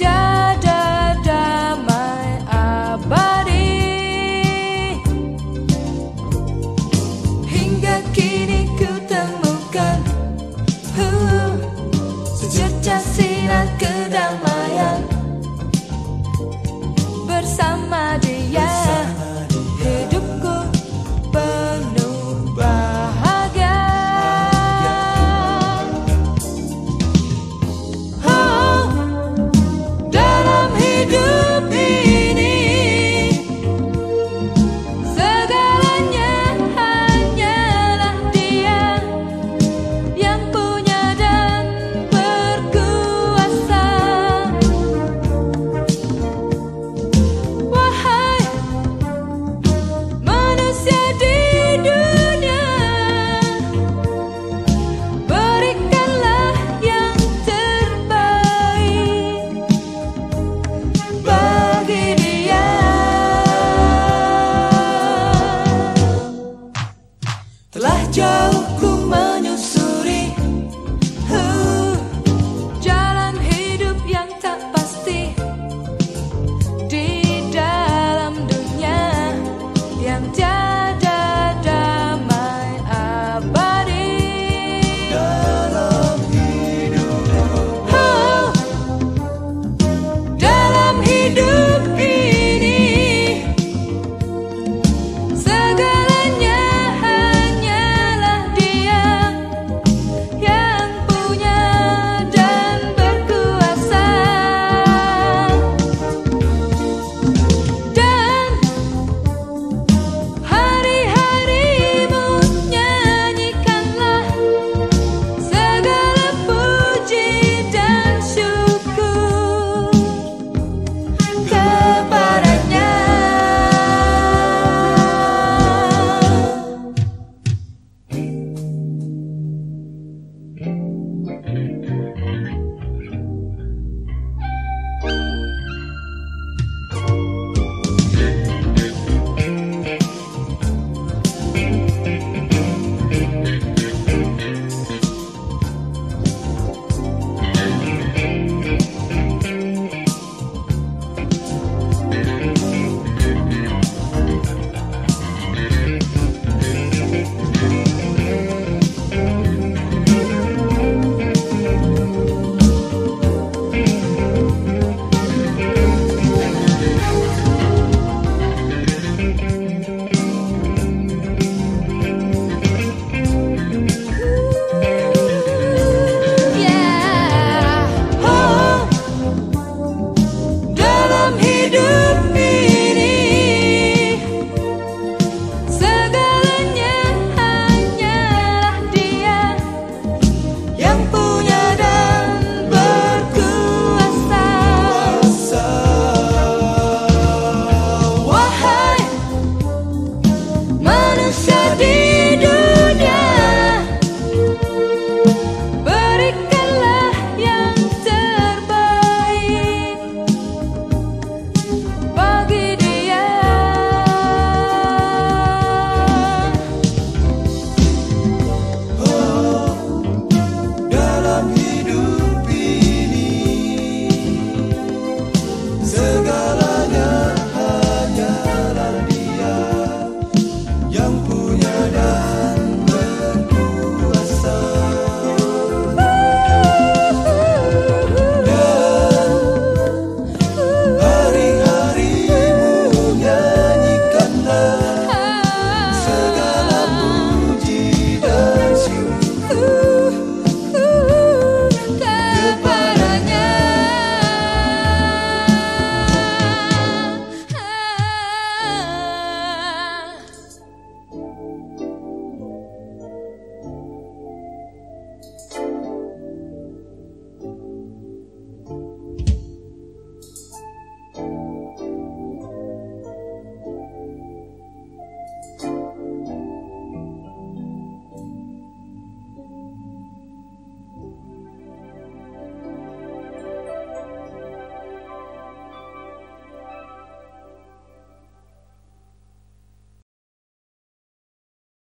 yang kau ku menyuruh